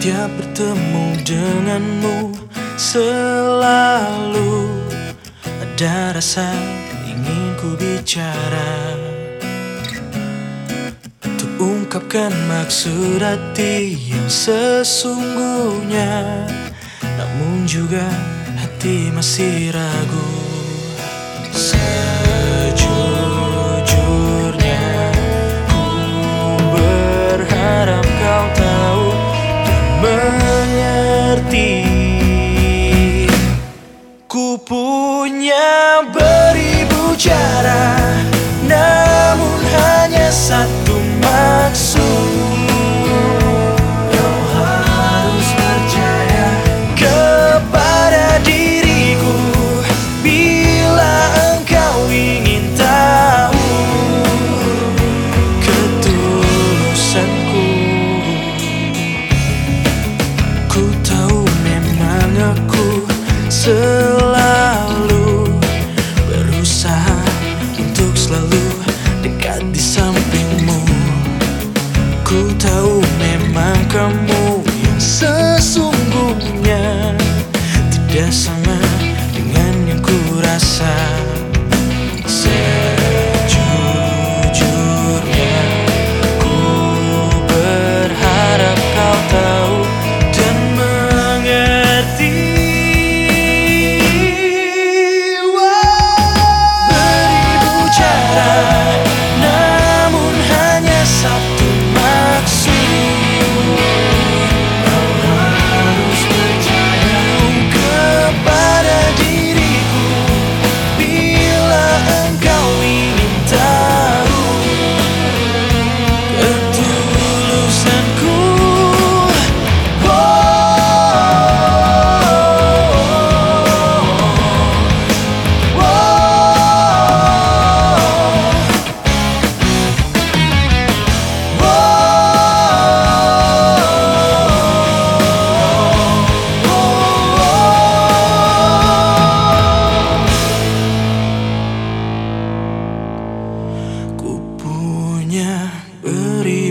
Setiap bertemu denganmu Selalu Ada rasa ingin ku bicara. Untuk ungkapkan maksud hati yang sesungguhnya Namun juga hati masih ragu.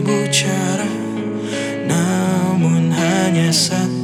berbicara Namun hanya satu